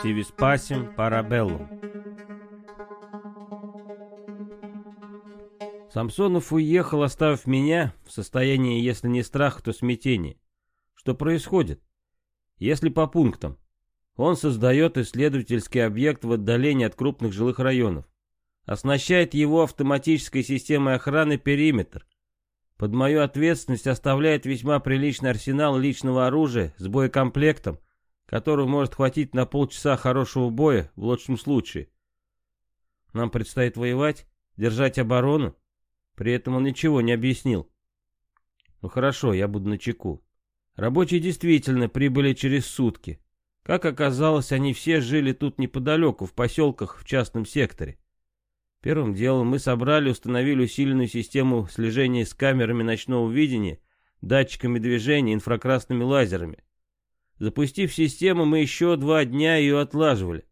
Сивиспасим парабеллум. Самсонов уехал, оставив меня в состоянии, если не страха, то смятения. Что происходит? Если по пунктам. Он создает исследовательский объект в отдалении от крупных жилых районов. Оснащает его автоматической системой охраны периметр. Под мою ответственность оставляет весьма приличный арсенал личного оружия с боекомплектом, которого может хватить на полчаса хорошего боя в лучшем случае. Нам предстоит воевать, держать оборону. При этом он ничего не объяснил. Ну хорошо, я буду на чеку. Рабочие действительно прибыли через сутки. Как оказалось, они все жили тут неподалеку, в поселках в частном секторе. Первым делом мы собрали установили усиленную систему слежения с камерами ночного видения, датчиками движения, инфракрасными лазерами. Запустив систему, мы еще два дня ее отлаживали,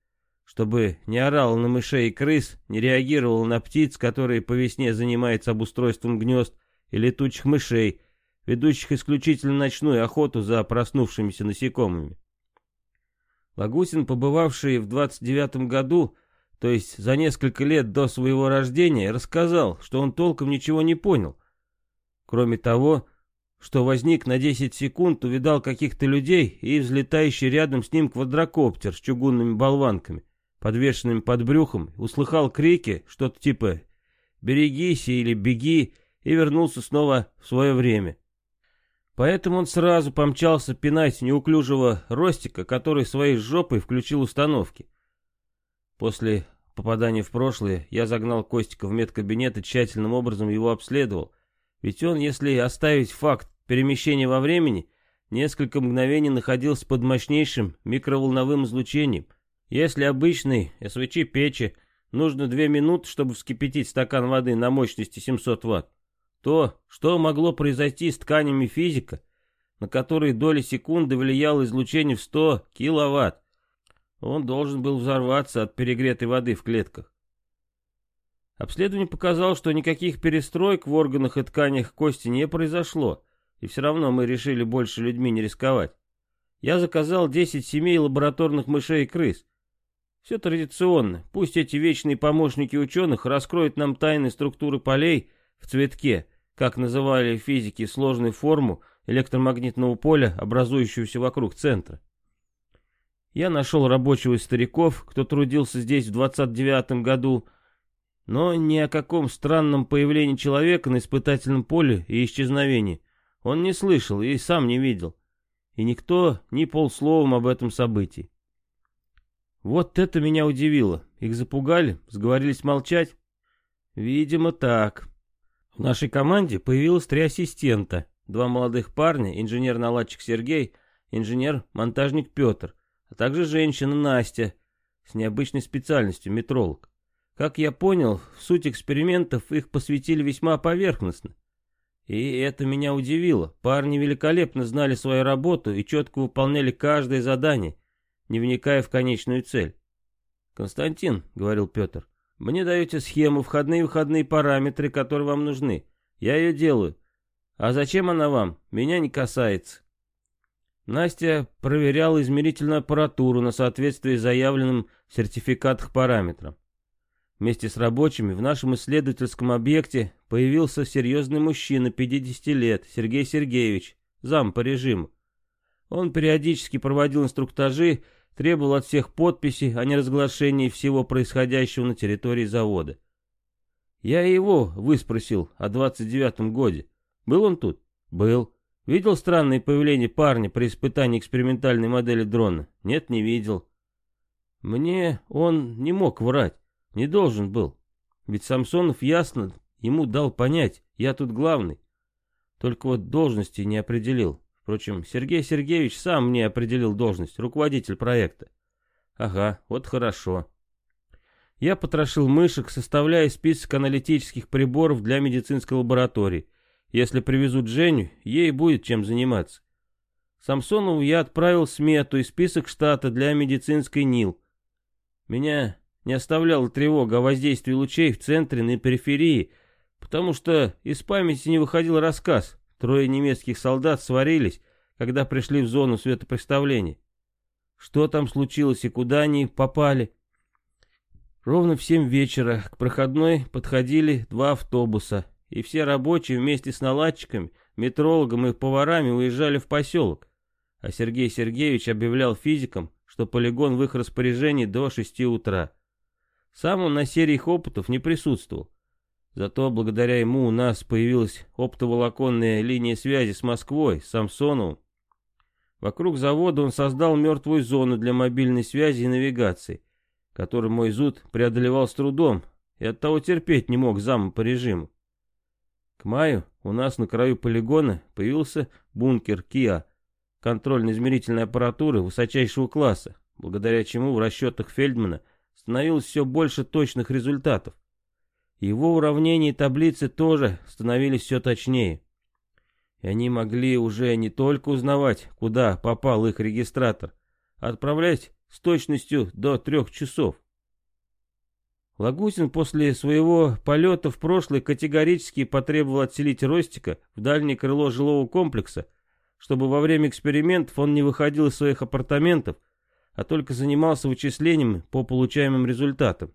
чтобы не орал на мышей и крыс, не реагировал на птиц, которые по весне занимаются обустройством гнезд, и летучих мышей, ведущих исключительно ночную охоту за проснувшимися насекомыми. Лагусин, побывавший в 29 году, то есть за несколько лет до своего рождения, рассказал, что он толком ничего не понял. Кроме того, что возник на 10 секунд, увидал каких-то людей и взлетающий рядом с ним квадрокоптер с чугунными болванками, подвешенными под брюхом, услыхал крики, что-то типа «берегись» или «беги», и вернулся снова в свое время. Поэтому он сразу помчался пинать неуклюжего Ростика, который своей жопой включил установки. После попадания в прошлое я загнал Костика в медкабинет и тщательным образом его обследовал, ведь он, если оставить факт перемещения во времени, несколько мгновений находился под мощнейшим микроволновым излучением. Если обычной СВЧ-печи нужно две минуты, чтобы вскипятить стакан воды на мощности 700 Вт, то, что могло произойти с тканями физика, на которые доли секунды влияло излучение в 100 киловатт, он должен был взорваться от перегретой воды в клетках. Обследование показало, что никаких перестроек в органах и тканях кости не произошло, и все равно мы решили больше людьми не рисковать. Я заказал 10 семей лабораторных мышей и крыс. Все традиционно, пусть эти вечные помощники ученых раскроют нам тайны структуры полей в цветке, как называли физики сложную форму электромагнитного поля, образующуюся вокруг центра. Я нашел рабочего из стариков, кто трудился здесь в 29 году, но ни о каком странном появлении человека на испытательном поле и исчезновении он не слышал и сам не видел. И никто ни полсловом об этом событии. Вот это меня удивило. Их запугали, сговорились молчать? Видимо, так. В нашей команде появилось три ассистента. Два молодых парня, инженер-наладчик Сергей, инженер-монтажник Петр, а также женщина Настя с необычной специальностью метролог. Как я понял, в суть экспериментов их посвятили весьма поверхностно. И это меня удивило. Парни великолепно знали свою работу и четко выполняли каждое задание, не вникая в конечную цель. «Константин», — говорил Петр, — «мне даете схему, входные и выходные параметры, которые вам нужны. Я ее делаю. А зачем она вам? Меня не касается». Настя проверяла измерительную аппаратуру на соответствие заявленным в сертификатах параметрам. Вместе с рабочими в нашем исследовательском объекте появился серьезный мужчина 50 лет, Сергей Сергеевич, зам по режиму. Он периодически проводил инструктажи, требовал от всех подписи о неразглашении всего происходящего на территории завода. Я его выспросил о 29-м годе. Был он тут? Был. Видел странное появление парня при испытании экспериментальной модели дрона? Нет, не видел. Мне он не мог врать. Не должен был. Ведь Самсонов ясно ему дал понять, я тут главный. Только вот должности не определил. Впрочем, Сергей Сергеевич сам мне определил должность, руководитель проекта. Ага, вот хорошо. Я потрошил мышек, составляя список аналитических приборов для медицинской лаборатории. Если привезут Женю, ей будет чем заниматься. Самсонову я отправил смету и список штата для медицинской НИЛ. Меня не оставляла тревога о воздействии лучей в центре на периферии, потому что из памяти не выходил рассказ. Трое немецких солдат сварились, когда пришли в зону светопреставления. Что там случилось и куда они попали? Ровно в семь вечера к проходной подходили два автобуса, и все рабочие вместе с наладчиками, метрологом и поварами уезжали в поселок. А Сергей Сергеевич объявлял физикам, что полигон в их распоряжении до шести утра. Сам он на сериях опытов не присутствовал. Зато благодаря ему у нас появилась оптоволоконная линия связи с Москвой, с Самсоновым. Вокруг завода он создал мертвую зону для мобильной связи и навигации, который мой зуд преодолевал с трудом и оттого терпеть не мог зама по режиму. К маю у нас на краю полигона появился бункер КИА, контрольно-измерительной аппаратуры высочайшего класса, благодаря чему в расчетах Фельдмана становилось все больше точных результатов. Его уравнения и таблицы тоже становились все точнее. И они могли уже не только узнавать, куда попал их регистратор, а отправлять с точностью до трех часов. Лагутин после своего полета в прошлое категорически потребовал отселить Ростика в дальнее крыло жилого комплекса, чтобы во время экспериментов он не выходил из своих апартаментов, а только занимался вычислениями по получаемым результатам.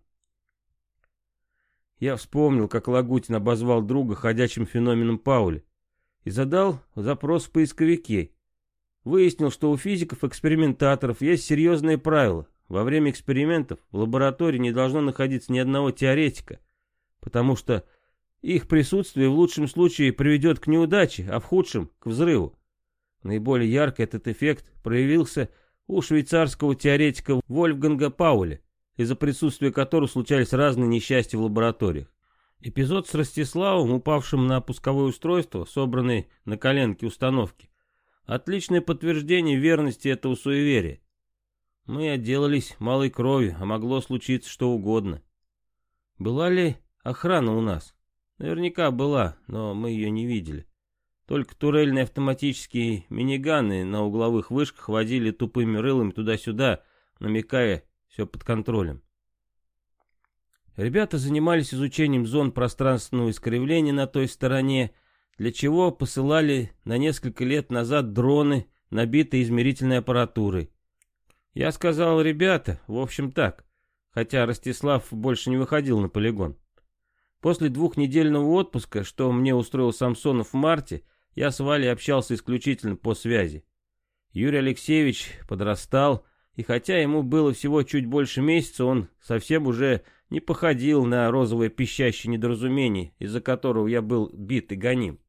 Я вспомнил, как Лагутин обозвал друга ходячим феноменом Паули и задал запрос в поисковике, Выяснил, что у физиков-экспериментаторов есть серьезные правила. Во время экспериментов в лаборатории не должно находиться ни одного теоретика, потому что их присутствие в лучшем случае приведет к неудаче, а в худшем — к взрыву. Наиболее ярко этот эффект проявился у швейцарского теоретика Вольфганга Пауля, из-за присутствия которого случались разные несчастья в лабораториях. Эпизод с Ростиславом, упавшим на пусковое устройство, собранное на коленке установки, Отличное подтверждение верности этого суеверия. Мы отделались малой кровью, а могло случиться что угодно. Была ли охрана у нас? Наверняка была, но мы ее не видели. Только турельные автоматические миниганы на угловых вышках водили тупыми рылами туда-сюда, намекая все под контролем. Ребята занимались изучением зон пространственного искривления на той стороне, для чего посылали на несколько лет назад дроны, набитые измерительной аппаратурой. Я сказал, ребята, в общем так, хотя Ростислав больше не выходил на полигон. После двухнедельного отпуска, что мне устроил Самсонов в марте, я с Валей общался исключительно по связи. Юрий Алексеевич подрастал, и хотя ему было всего чуть больше месяца, он совсем уже не походил на розовое пищащее недоразумение, из-за которого я был бит и гоним.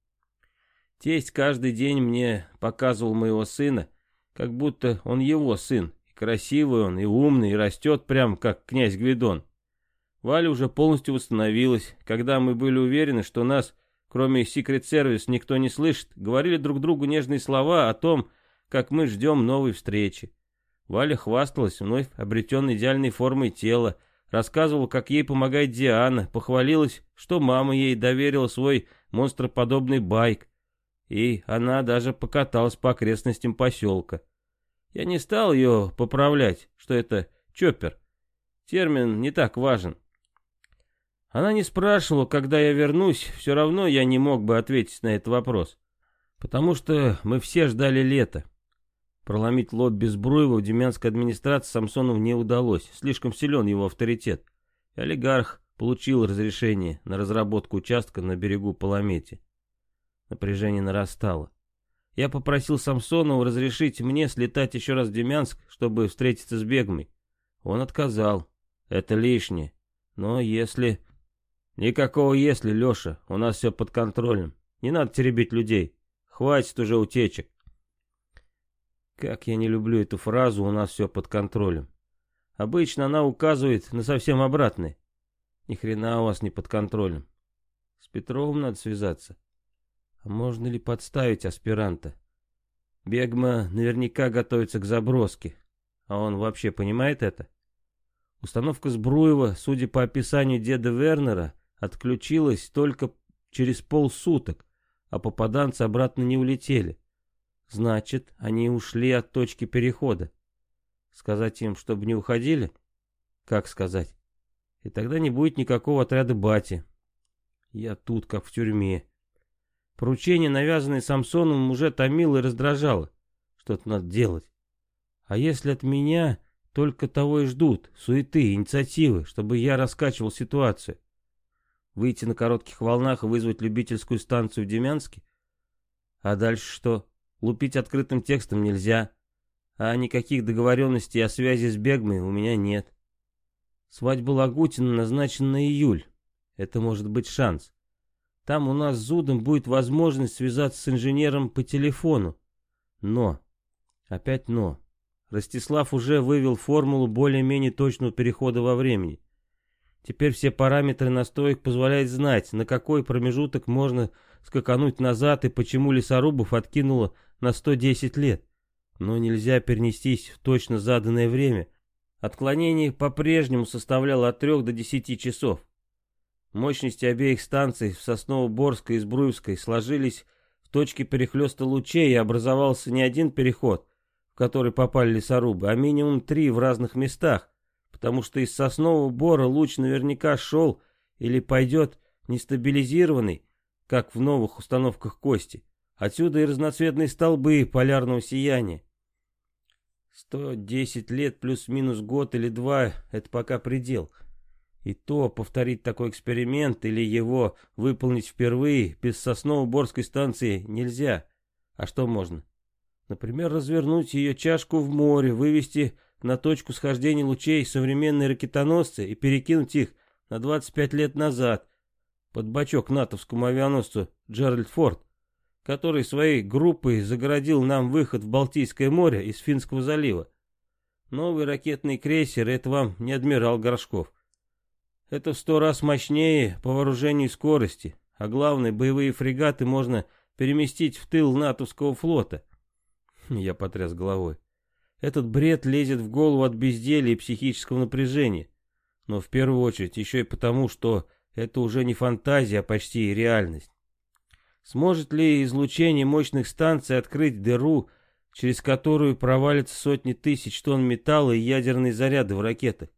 Тесть каждый день мне показывал моего сына, как будто он его сын. Красивый он, и умный, и растет прям как князь Гвидон. Валя уже полностью восстановилась. Когда мы были уверены, что нас, кроме Secret Service, никто не слышит, говорили друг другу нежные слова о том, как мы ждем новой встречи. Валя хвасталась вновь обретенной идеальной формой тела, рассказывала, как ей помогает Диана, похвалилась, что мама ей доверила свой монстроподобный байк, и она даже покаталась по окрестностям поселка. Я не стал ее поправлять, что это чоппер. Термин не так важен. Она не спрашивала, когда я вернусь, все равно я не мог бы ответить на этот вопрос. Потому что мы все ждали лета. Проломить лоб без Бруева в Демянской администрации Самсонову не удалось, слишком силен его авторитет. И олигарх получил разрешение на разработку участка на берегу Паламети. Напряжение нарастало. Я попросил Самсонова разрешить мне слетать еще раз в Демянск, чтобы встретиться с Бегмой. Он отказал. Это лишнее. Но если... Никакого если, Леша, у нас все под контролем. Не надо теребить людей. Хватит уже утечек. Как я не люблю эту фразу «у нас все под контролем». Обычно она указывает на совсем обратное. Ни хрена у вас не под контролем. С Петровым надо связаться. А можно ли подставить аспиранта? Бегма наверняка готовится к заброске. А он вообще понимает это? Установка Сбруева, судя по описанию деда Вернера, отключилась только через полсуток, а попаданцы обратно не улетели. Значит, они ушли от точки перехода. Сказать им, чтобы не уходили? Как сказать? И тогда не будет никакого отряда бати. Я тут, как в тюрьме. Поручение, навязанное Самсоном, уже томило и раздражало. Что-то надо делать. А если от меня только того и ждут, суеты, инициативы, чтобы я раскачивал ситуацию? Выйти на коротких волнах и вызвать любительскую станцию в Демянске? А дальше что? Лупить открытым текстом нельзя. А никаких договоренностей о связи с Бегмой у меня нет. Свадьба Лагутина назначена на июль. Это может быть шанс. Там у нас с Зудом будет возможность связаться с инженером по телефону. Но, опять но. Ростислав уже вывел формулу более-менее точного перехода во времени. Теперь все параметры настоек позволяют знать, на какой промежуток можно скакануть назад и почему лесорубов откинуло на 110 лет. Но нельзя перенестись в точно заданное время. Отклонение по-прежнему составляло от 3 до 10 часов. Мощности обеих станций в Сосново-Борской и Сбруевской сложились в точке перехлеста лучей и образовался не один переход, в который попали лесорубы, а минимум три в разных местах, потому что из Соснового Бора луч наверняка шел или пойдет нестабилизированный, как в новых установках Кости. Отсюда и разноцветные столбы полярного сияния. 110 лет плюс-минус год или два — это пока предел — и то повторить такой эксперимент или его выполнить впервые без Сосново-Борской станции нельзя. А что можно? Например, развернуть ее чашку в море, вывести на точку схождения лучей современные ракетоносцы и перекинуть их на 25 лет назад под бочок натовскому авианосцу Джеральд Форд, который своей группой загородил нам выход в Балтийское море из Финского залива. Новый ракетный крейсер — это вам не адмирал Горшков. Это в сто раз мощнее по вооружению и скорости, а главное, боевые фрегаты можно переместить в тыл натовского флота. Я потряс головой. Этот бред лезет в голову от безделия и психического напряжения. Но в первую очередь еще и потому, что это уже не фантазия, а почти реальность. Сможет ли излучение мощных станций открыть дыру, через которую провалятся сотни тысяч тонн металла и ядерные заряды в ракетах?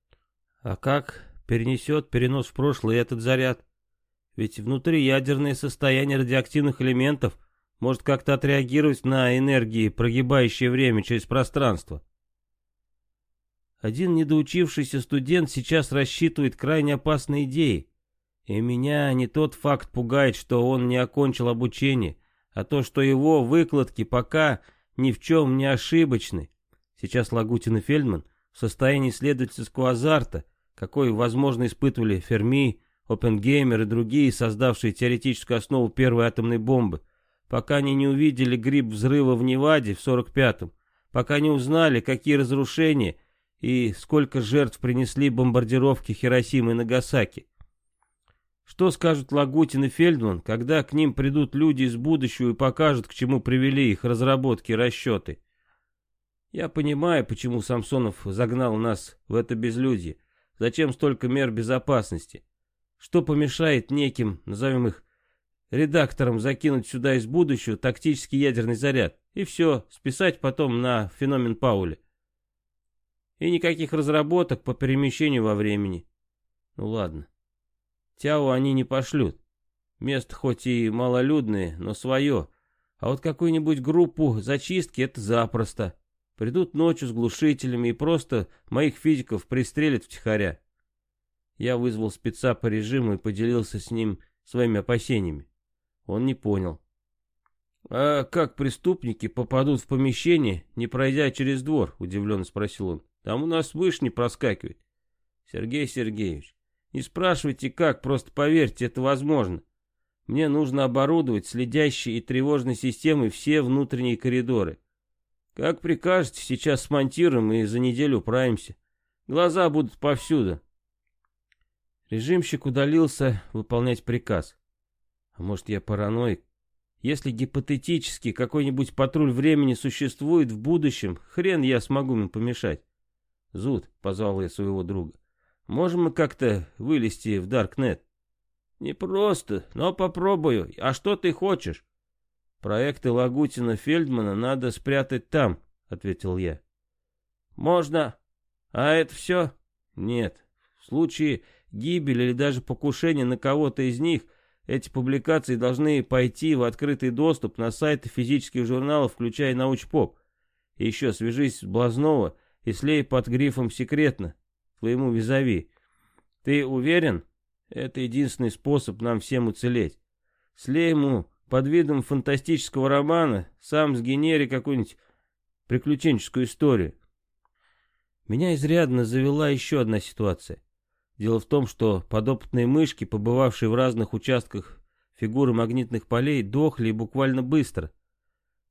А как перенесет перенос в прошлое этот заряд. Ведь внутри ядерное состояние радиоактивных элементов может как-то отреагировать на энергии, прогибающие время через пространство. Один недоучившийся студент сейчас рассчитывает крайне опасные идеи. И меня не тот факт пугает, что он не окончил обучение, а то, что его выкладки пока ни в чем не ошибочны. Сейчас Лагутин и Фельдман в состоянии исследовательского азарта, какой, возможно, испытывали Ферми, Оппенгеймер и другие, создавшие теоретическую основу первой атомной бомбы, пока они не увидели гриб взрыва в Неваде в 45-м, пока не узнали, какие разрушения и сколько жертв принесли бомбардировки Хиросимы и Нагасаки. Что скажут Лагутин и Фельдман, когда к ним придут люди из будущего и покажут, к чему привели их разработки и расчеты? Я понимаю, почему Самсонов загнал нас в это безлюдье. Зачем столько мер безопасности? Что помешает неким, назовем их, редакторам закинуть сюда из будущего тактический ядерный заряд и все, списать потом на феномен Пауля? И никаких разработок по перемещению во времени. Ну ладно. Тяо они не пошлют. Место хоть и малолюдное, но свое. А вот какую-нибудь группу зачистки это запросто. Придут ночью с глушителями и просто моих физиков пристрелят втихаря. Я вызвал спеца по режиму и поделился с ним своими опасениями. Он не понял. «А как преступники попадут в помещение, не пройдя через двор?» — удивленно спросил он. «Там у нас вышни проскакивает». «Сергей Сергеевич, не спрашивайте как, просто поверьте, это возможно. Мне нужно оборудовать следящие и тревожные системы все внутренние коридоры. Как прикажете, сейчас смонтируем и за неделю управимся. Глаза будут повсюду. Режимщик удалился выполнять приказ. А может я параноик? Если гипотетически какой-нибудь патруль времени существует в будущем, хрен я смогу им помешать. Зуд, позвал я своего друга. Можем мы как-то вылезти в Даркнет? Не просто, но попробую. А что ты хочешь? «Проекты Лагутина-Фельдмана надо спрятать там», — ответил я. «Можно. А это все?» «Нет. В случае гибели или даже покушения на кого-то из них эти публикации должны пойти в открытый доступ на сайты физических журналов, включая научпоп. И еще свяжись с Блазнова и слей под грифом «Секретно» твоему визави. Ты уверен? Это единственный способ нам всем уцелеть. Слей ему под видом фантастического романа, сам сгенери какую-нибудь приключенческую историю. Меня изрядно завела еще одна ситуация. Дело в том, что подопытные мышки, побывавшие в разных участках фигуры магнитных полей, дохли буквально быстро.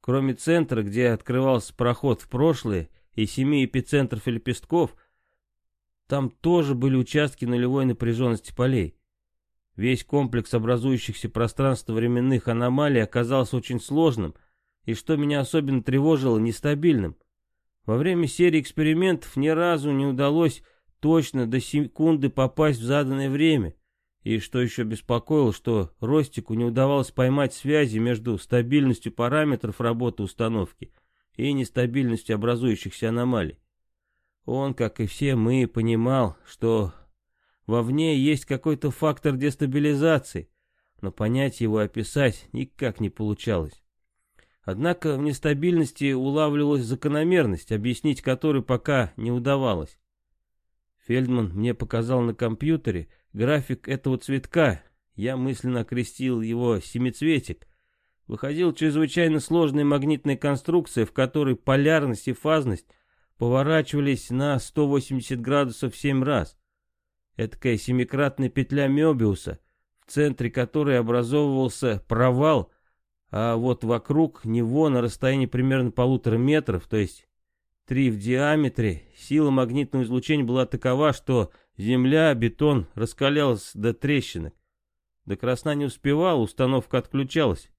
Кроме центра, где открывался проход в прошлое, и семи эпицентров и лепестков, там тоже были участки нулевой напряженности полей. Весь комплекс образующихся пространственно-временных аномалий оказался очень сложным, и что меня особенно тревожило, нестабильным. Во время серии экспериментов ни разу не удалось точно до секунды попасть в заданное время. И что еще беспокоило, что Ростику не удавалось поймать связи между стабильностью параметров работы установки и нестабильностью образующихся аномалий. Он, как и все мы, понимал, что вовне есть какой-то фактор дестабилизации, но понять его и описать никак не получалось. Однако в нестабильности улавливалась закономерность, объяснить которую пока не удавалось. Фельдман мне показал на компьютере график этого цветка, я мысленно окрестил его «семицветик». Выходила чрезвычайно сложная магнитная конструкция, в которой полярность и фазность поворачивались на 180 градусов в 7 раз. Эдакая семикратная петля Мёбиуса, в центре которой образовывался провал а вот вокруг него на расстоянии примерно полутора метров, то есть три в диаметре, сила магнитного излучения была такова, что земля, бетон раскалялась до трещинок. До красна не успевал, установка отключалась.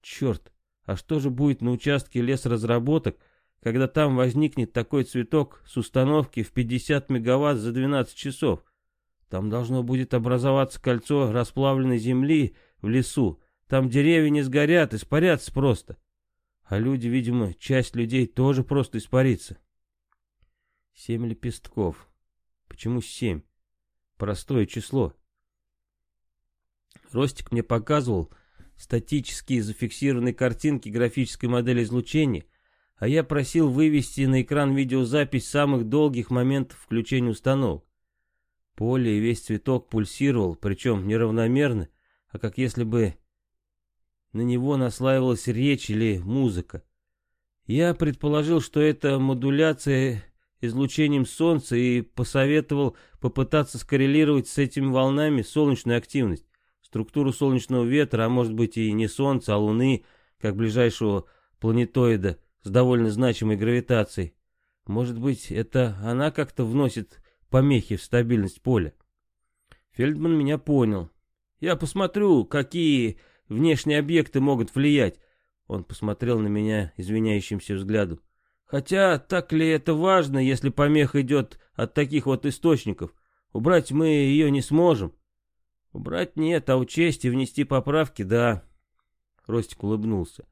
Черт, а что же будет на участке лесразработок, когда там возникнет такой цветок с установки в 50 мегаватт за 12 часов? Там должно будет образоваться кольцо расплавленной земли в лесу, там деревья не сгорят, испарятся просто. А люди, видимо, часть людей тоже просто испарится. Семь лепестков. Почему семь? Простое число. Ростик мне показывал статические зафиксированные картинки графической модели излучения, а я просил вывести на экран видеозапись самых долгих моментов включения установок. Поле и весь цветок пульсировал, причем неравномерно, а как если бы на него наслаивалась речь или музыка. Я предположил, что это модуляция излучением Солнца и посоветовал попытаться скоррелировать с этими волнами солнечную активность, структуру солнечного ветра, а может быть и не Солнца, а Луны, как ближайшего планетоида с довольно значимой гравитацией. Может быть, это она как-то вносит помехи в стабильность поля. Фельдман меня понял. Я посмотрю, какие Внешние объекты могут влиять. Он посмотрел на меня извиняющимся взглядом. Хотя, так ли это важно, если помеха идет от таких вот источников? Убрать мы ее не сможем. Убрать нет, а учесть и внести поправки, да. Ростик улыбнулся.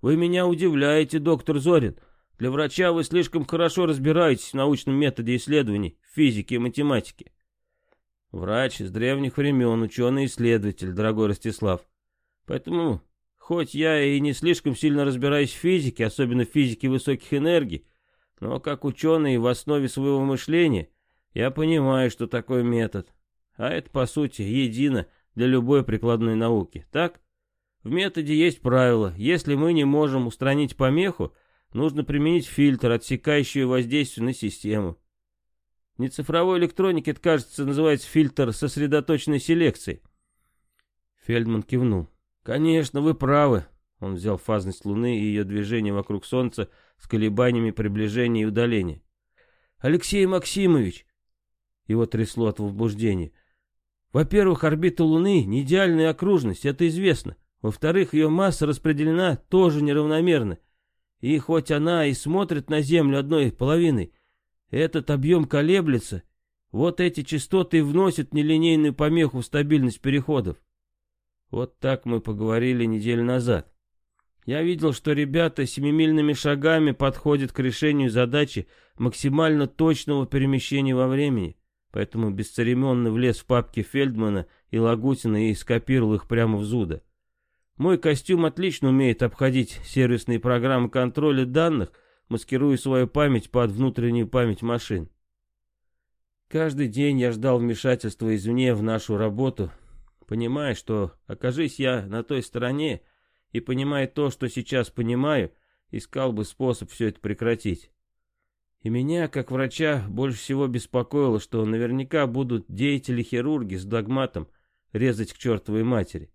Вы меня удивляете, доктор Зорин. Для врача вы слишком хорошо разбираетесь в научном методе исследований, физике и математике. Врач из древних времен, ученый-исследователь, дорогой Ростислав. Поэтому, хоть я и не слишком сильно разбираюсь в физике, особенно в физике высоких энергий, но как ученый в основе своего мышления, я понимаю, что такое метод. А это, по сути, едино для любой прикладной науки, так? В методе есть правило. Если мы не можем устранить помеху, нужно применить фильтр, отсекающий воздействие на систему. В нецифровой электронике это, кажется, называется фильтр сосредоточенной селекции. Фельдман кивнул. «Конечно, вы правы». Он взял фазность Луны и ее движение вокруг Солнца с колебаниями приближения и удаления. «Алексей Максимович!» Его трясло от возбуждения. «Во-первых, орбита Луны — не идеальная окружность, это известно. Во-вторых, ее масса распределена тоже неравномерно. И хоть она и смотрит на Землю одной половиной, этот объем колеблется. Вот эти частоты вносят нелинейную помеху в стабильность переходов. Вот так мы поговорили неделю назад. Я видел, что ребята семимильными шагами подходят к решению задачи максимально точного перемещения во времени, поэтому бесцеремонно влез в папки Фельдмана и Лагутина и скопировал их прямо в Зуда. Мой костюм отлично умеет обходить сервисные программы контроля данных, маскируя свою память под внутреннюю память машин. Каждый день я ждал вмешательства извне в нашу работу, понимая, что, окажись я на той стороне, и понимая то, что сейчас понимаю, искал бы способ все это прекратить. И меня, как врача, больше всего беспокоило, что наверняка будут деятели-хирурги с догматом резать к чертовой матери.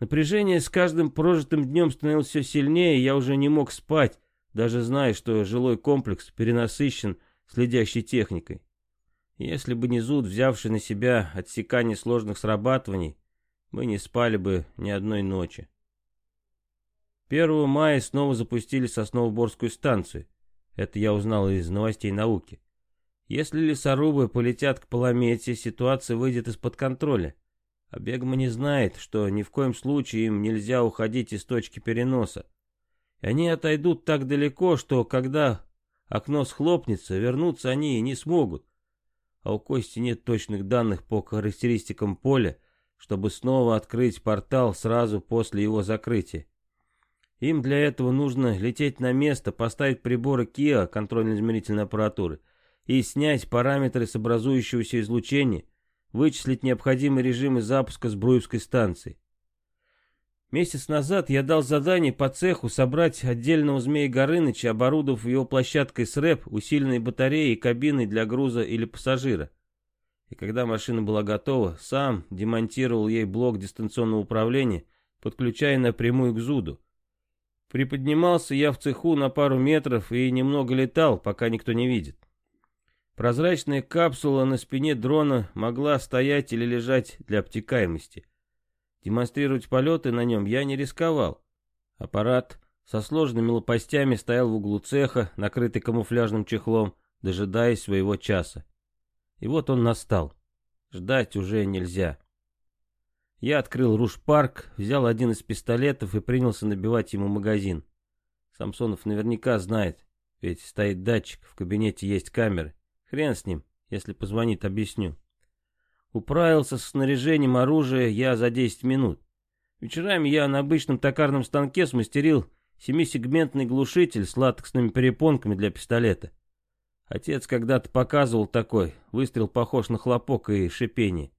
Напряжение с каждым прожитым днем становилось все сильнее, и я уже не мог спать, даже зная, что жилой комплекс перенасыщен следящей техникой. Если бы не зуд, взявший на себя отсекание сложных срабатываний, мы не спали бы ни одной ночи. 1 мая снова запустили Сосновоборскую станцию. Это я узнал из новостей науки. Если лесорубы полетят к Паламете, ситуация выйдет из-под контроля. А не знает, что ни в коем случае им нельзя уходить из точки переноса. И они отойдут так далеко, что когда окно схлопнется, вернуться они не смогут. А у Кости нет точных данных по характеристикам поля, чтобы снова открыть портал сразу после его закрытия. Им для этого нужно лететь на место, поставить приборы КИА, контрольно-измерительной аппаратуры, и снять параметры с образующегося излучения, вычислить необходимые режимы запуска Сбруевской станции. Месяц назад я дал задание по цеху собрать отдельного Змея Горыныча, оборудовав его площадкой с рэп, усиленной батареей и кабиной для груза или пассажира. И когда машина была готова, сам демонтировал ей блок дистанционного управления, подключая напрямую к ЗУДу. Приподнимался я в цеху на пару метров и немного летал, пока никто не видит. Прозрачная капсула на спине дрона могла стоять или лежать для обтекаемости. Демонстрировать полеты на нем я не рисковал. Аппарат со сложными лопастями стоял в углу цеха, накрытый камуфляжным чехлом, дожидаясь своего часа. И вот он настал. Ждать уже нельзя. Я открыл руш-парк, взял один из пистолетов и принялся набивать ему магазин. Самсонов наверняка знает, ведь стоит датчик, в кабинете есть камеры. Хрен с ним, если позвонит, объясню. Управился с снаряжением оружия я за 10 минут. Вечерами я на обычном токарном станке смастерил семисегментный глушитель с латексными перепонками для пистолета. Отец когда-то показывал такой, выстрел похож на хлопок и шипение.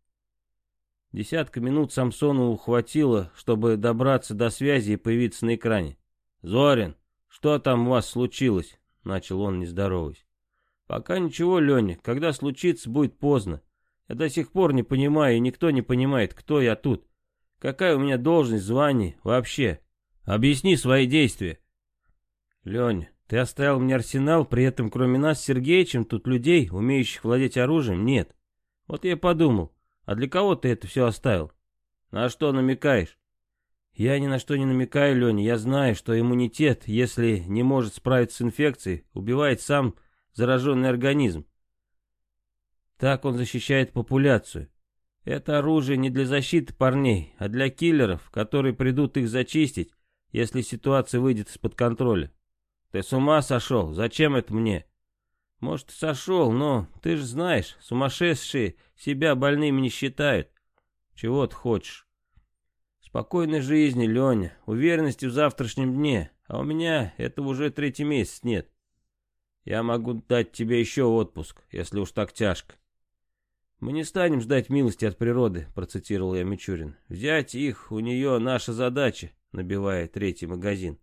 Десятка минут Самсону хватило, чтобы добраться до связи и появиться на экране. «Зорин, что там у вас случилось?» — начал он, не здороваясь. Пока ничего, Леня, когда случится, будет поздно. Я до сих пор не понимаю, и никто не понимает, кто я тут. Какая у меня должность, звание, вообще. Объясни свои действия. Леня, ты оставил мне арсенал, при этом кроме нас с Сергеичем тут людей, умеющих владеть оружием, нет. Вот я подумал, а для кого ты это все оставил? На что намекаешь? Я ни на что не намекаю, Леня, я знаю, что иммунитет, если не может справиться с инфекцией, убивает сам зараженный организм. Так он защищает популяцию. Это оружие не для защиты парней, а для киллеров, которые придут их зачистить, если ситуация выйдет из-под контроля. Ты с ума сошел? Зачем это мне? Может, сошел, но ты же знаешь, сумасшедшие себя больными не считают. Чего ты хочешь? Спокойной жизни, Леня, уверенности в завтрашнем дне, а у меня этого уже третий месяц нет. Я могу дать тебе еще отпуск, если уж так тяжко. Мы не станем ждать милости от природы, процитировал я Мичурин. Взять их у нее наша задача, набивая третий магазин.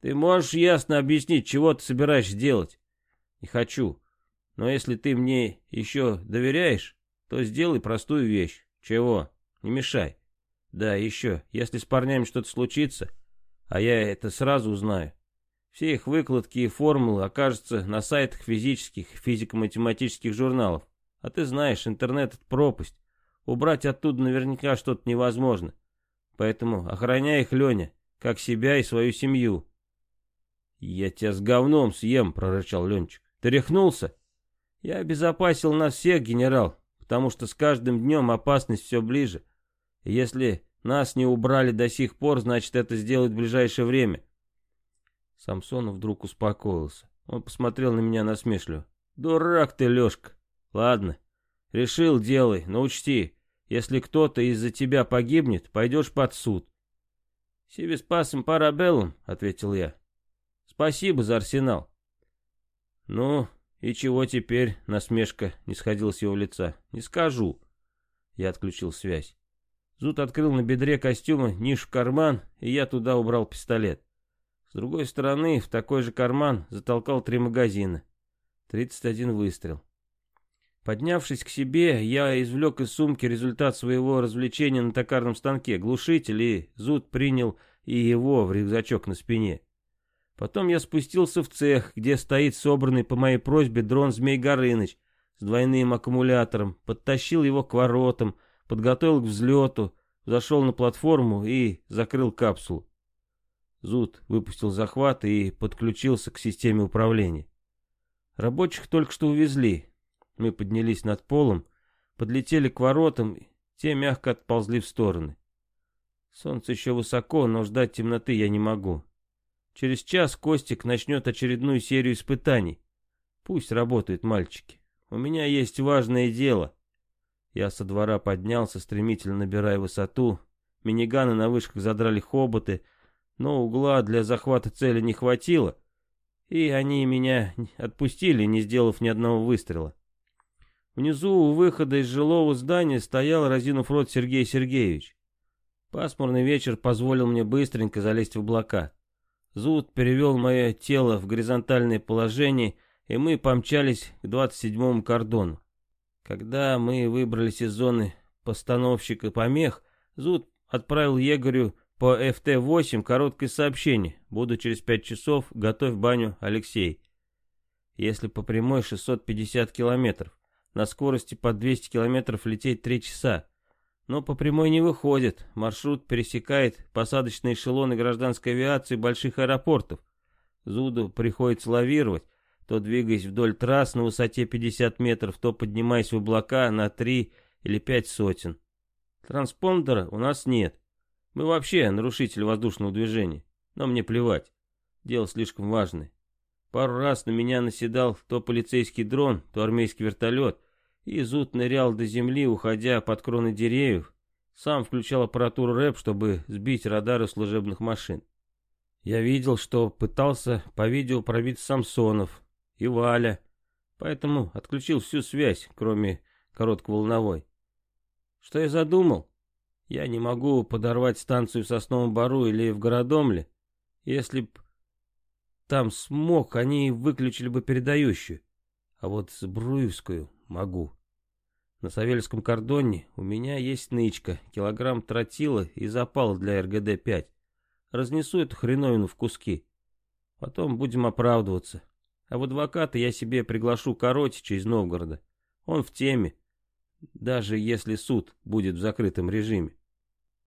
Ты можешь ясно объяснить, чего ты собираешься делать? Не хочу. Но если ты мне еще доверяешь, то сделай простую вещь. Чего? Не мешай. Да, еще, если с парнями что-то случится, а я это сразу узнаю, все их выкладки и формулы окажутся на сайтах физических и физико-математических журналов. А ты знаешь, интернет — это пропасть. Убрать оттуда наверняка что-то невозможно. Поэтому охраняй их, Леня, как себя и свою семью. «Я тебя с говном съем», — прорычал Ленчик. «Ты рехнулся?» «Я обезопасил нас всех, генерал, потому что с каждым днем опасность все ближе. Если нас не убрали до сих пор, значит, это сделают в ближайшее время. Самсонов вдруг успокоился. Он посмотрел на меня насмешливо. «Дурак ты, Лешка. Ладно, решил, делай, но учти, Если кто-то из-за тебя погибнет, пойдешь под суд. «Себе спасом парабеллум», — ответил я. «Спасибо за арсенал». «Ну, и чего теперь?» — насмешка не сходила с его лица. «Не скажу». Я отключил связь. Зуд открыл на бедре костюма нишу карман, и я туда убрал пистолет. С другой стороны, в такой же карман затолкал три магазина. Тридцать один выстрел. Поднявшись к себе, я извлек из сумки результат своего развлечения на токарном станке, глушитель, и Зуд принял и его в рюкзачок на спине. Потом я спустился в цех, где стоит собранный по моей просьбе дрон Змей Горыныч с двойным аккумулятором, подтащил его к воротам, подготовил к взлету, зашел на платформу и закрыл капсулу. Зуд выпустил захват и подключился к системе управления. Рабочих только что увезли. Мы поднялись над полом, подлетели к воротам, те мягко отползли в стороны. Солнце еще высоко, но ждать темноты я не могу. Через час Костик начнет очередную серию испытаний. Пусть работают мальчики. У меня есть важное дело. Я со двора поднялся, стремительно набирая высоту. Миниганы на вышках задрали хоботы, но угла для захвата цели не хватило, и они меня отпустили, не сделав ни одного выстрела. Внизу у выхода из жилого здания стоял, разинув рот, Сергей Сергеевич. Пасмурный вечер позволил мне быстренько залезть в облака. Зуд перевел мое тело в горизонтальное положение, и мы помчались к 27-му кордону. Когда мы выбрались из зоны постановщика помех, Зуд отправил егорю по ФТ-8 короткое сообщение. Буду через 5 часов, готовь баню, Алексей. Если по прямой 650 километров, на скорости под 200 километров лететь 3 часа. Но по прямой не выходит. Маршрут пересекает посадочные эшелоны гражданской авиации больших аэропортов. Зуду приходится лавировать, то двигаясь вдоль трасс на высоте 50 метров, то поднимаясь в облака на 3 или 5 сотен. Транспондера у нас нет. Мы вообще нарушители воздушного движения. Но мне плевать. Дело слишком важное. Пару раз на меня наседал то полицейский дрон, то армейский вертолет, и Зуд нырял до земли, уходя под кроны деревьев. Сам включал аппаратуру РЭП, чтобы сбить радары служебных машин. Я видел, что пытался по видео пробить Самсонов и Валя, поэтому отключил всю связь, кроме коротковолновой. Что я задумал? Я не могу подорвать станцию в Сосновом Бару или в Городомле. Если б там смог, они выключили бы передающую. А вот Збруевскую могу. На Савельском кордоне у меня есть нычка, килограмм тротила и запал для РГД-5. Разнесу эту хреновину в куски. Потом будем оправдываться. А в адвоката я себе приглашу Коротича из Новгорода. Он в теме, даже если суд будет в закрытом режиме.